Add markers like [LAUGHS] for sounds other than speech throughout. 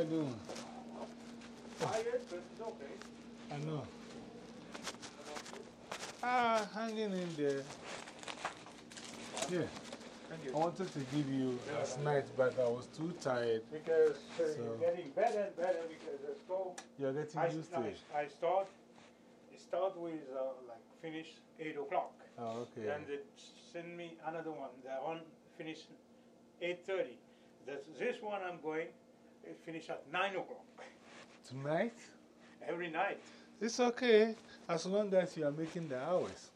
You doing? Tired, but it's okay. I know. Ah, hanging in there. Yeah. I wanted to give you last night, but I was too tired. Because uh, So- it's getting better and better because the stove. You're getting I, used to I, it. I start, it start with uh, like finish 8 o'clock. Oh, okay. Then they send me another one. That one finish 8.30. That's, this one I'm going, finish at 9 o'clock. Tonight? Every night. It's okay, as long as you are making the hours.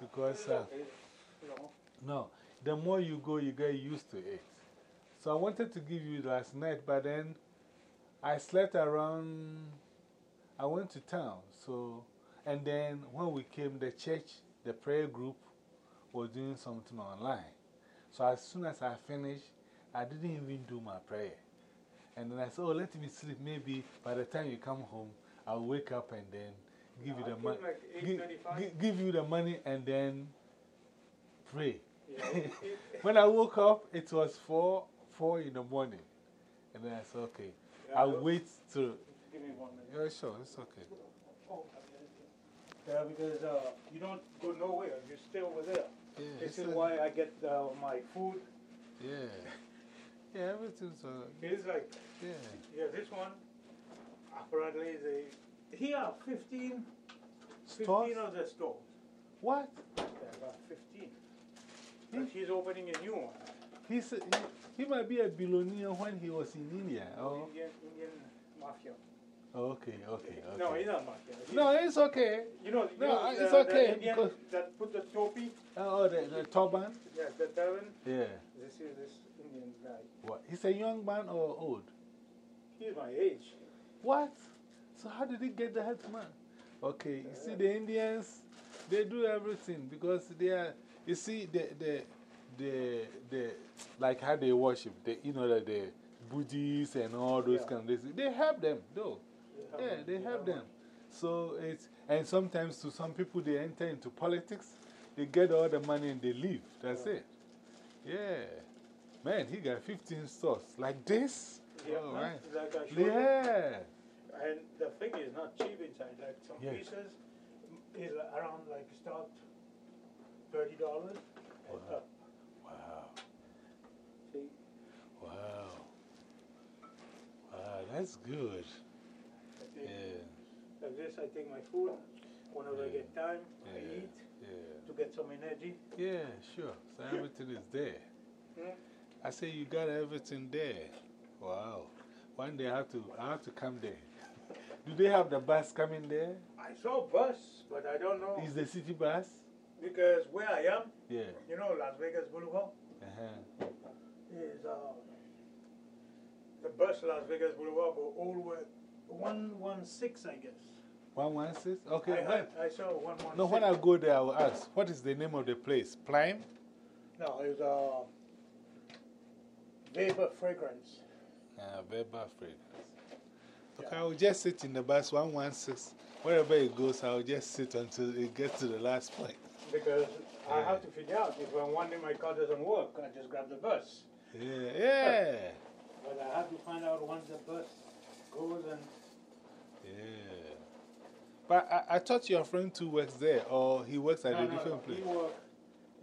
Because, It's uh, okay, you no, the more you go, you get used to it. So I wanted to give you last night, but then I slept around, I went to town. So, and then when we came, the church, the prayer group was doing something online. So as soon as I finished, I didn't even do my prayer. And then I said, Oh, let me sleep. Maybe by the time you come home, I'll wake up and then give you the money. like Give, give you the money and then pray. Yeah, [LAUGHS] when I woke up, it was 4, 4 in the morning. And then I said, Okay, Yeah, I'll wait till. Give me one minute. Yeah, sure, it's okay. Oh, Yeah, because uh, you don't go nowhere, you stay over there. Yeah, This is why I get uh, my food. Yeah. [LAUGHS] Yeah, everything's uh, It's like, yeah. yeah, this one, apparently they, here are 15, 15 Stores? of the stores. What? Yeah, about 15. But he's opening a new one. He's, he, he might be a billionaire when he was in India. Oh, Indian, Indian mafia. okay, okay, okay. No, he's not mafia. He's- No, it's okay. You know, you No, know the, it's the okay, Indian because- that put the topi, Oh, the, the turban? yeah, the turban. Yeah. This is this Indian. What? He's a young man or old? He's my age. What? So, how did he get the headman? Okay, you see, the Indians, they do everything because they are, you see, the, the, the, the, like how they worship, the, you know, that the Buddhists and all those Yeah. kind of things, they help them, though. Yeah, they help them. So it's, and sometimes to some people, they enter into politics, they get all the money and they leave. That's it. Yeah. Man, he got 15 stores. Like this? Yeah, man, right. like I showed you. Yeah. And the thing is not cheap inside. Like some Yeah. pieces is around like start thirty dollars. Wow. Wow. See, Wow. Wow, that's good. Yeah. like this, I take my food. Whenever I get time, I eat Yeah. to get some energy. Yeah, sure. So everything is there. Hmm? I say you got everything there. Wow. One day I have to, I have to come there. Do they have the bus coming there? I saw bus, but I don't know Is the city bus? because where I am, Yeah. you know, Las Vegas Boulevard Uh -huh. is uh, the bus Las Vegas Boulevard go all the way one one six, I guess. 116? Okay. I, had, I saw one one. no, when I go there, I will ask, what is the name of the place? Prime? No, it's uh, vapor fragrance. Uh, Weber fragrance. Okay, I will just sit in the bus 116. Wherever it goes, I will just sit until it gets to the last point. Because I have to figure out if when one day my car doesn't work, I just grab the bus. Yeah, yeah. But I have to find out once the bus goes and. Yeah. But I, I thought your friend too works there, or he works at no, a no, different no, place. He work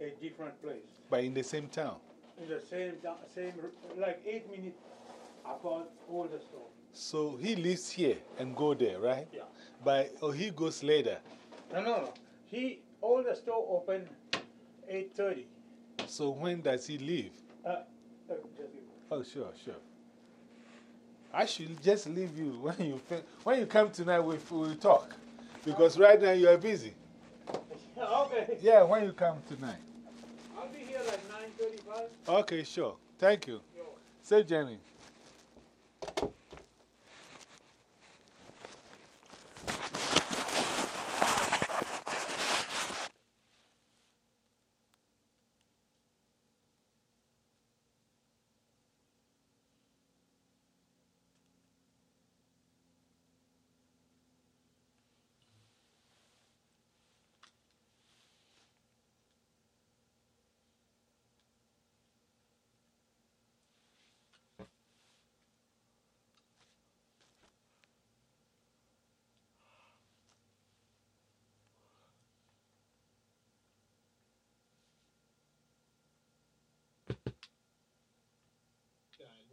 a different place. But in the same town. In the same, same, like eight minutes apart, all the store. So he lives here and go there, right? Yeah. But or he goes later. No, no, no. He, all the store open 8.30. So when does he leave? Uh, uh, just give me- Oh, sure, sure. I should just leave you when you, when you come tonight, we we'll talk. Because right now you are busy. [LAUGHS] okay. Yeah, when you come tonight. I'll be here like 9.35. Okay, sure. Thank you. Say, Jenny.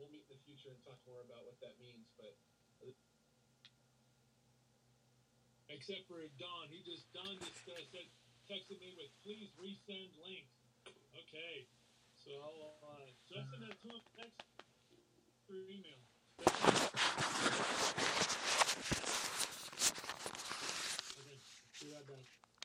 we'll meet in the future and talk more about what that means. But uh, except for Don, he just Don just uh, said, texted me with please resend link. Okay, so I'll uh, that to him text through email. Okay, be right back.